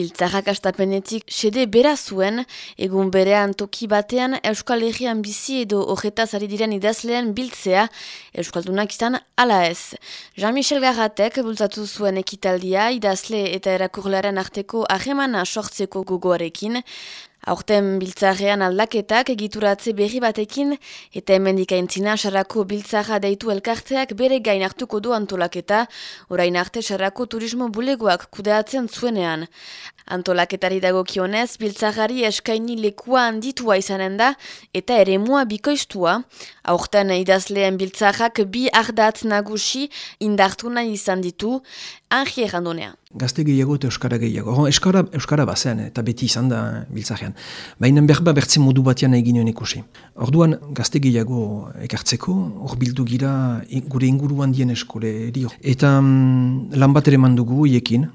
Biltzarrak astapenetik sede bera zuen, egun berean toki batean Euskal Herrian bizi edo horretaz ari diren idazlean biltzea, Euskaldunak izan ala ez. Jean-Michel Garratek bultzatu zuen ekitaldia idazle eta erakurlearen arteko ahemana sortzeko gogoarekin, Aurten biltzarrean aldaketak egituratze berri batekin eta hemendik aintzina sarako biltzarra deitu elkarteak bere gain hartuko du antolaketa, orain arte sarako turismo bulegoak kudeatzen zuenean. Antolaketari dagokionez, biltzarrari eskaini lekua handitua izanen da eta ere mua bikoiztua. Aurten idazleen biltzarrak bi ardatz nagusi indartu nahi izan ditu, anji errandonea. Gazte gehiago eta Euskara gehiago. Euskara, Euskara bazen eta beti izan da biltzarrean. Baina berba bertzen modu batean egin nioen ikusi. Orduan gazte gehiago ekartzeko, hor bildu gira gure inguruan dien eskole Eta um, lan bat ere mandugu iekin.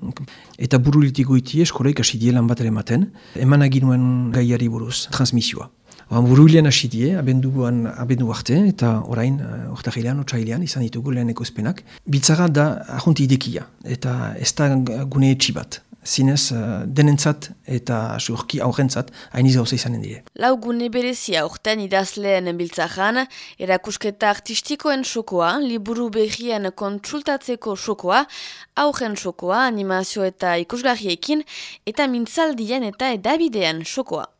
Eta burulitiko iti eskola ikasi die lan bat ere maten. Eman aginuen gaiari buruz, transmisioa. Buruilean hasi die, abenduan abendu arte, eta orain, uh, ortagilean, otsailean, izan ditugu lehen ekozpenak. Biltzara da ahonti idekia, eta ez da gune etxi bat. Zinez, uh, denentzat eta surki aurrentzat, hain izan izanen dire. Lau gune berezia orten idazleen biltzaran, erakusketa artistikoen sokoa, liburu behien kontsultatzeko sokoa, aurren sokoa, animazio eta ikusgarriekin, eta mintzaldien eta edabidean sokoa.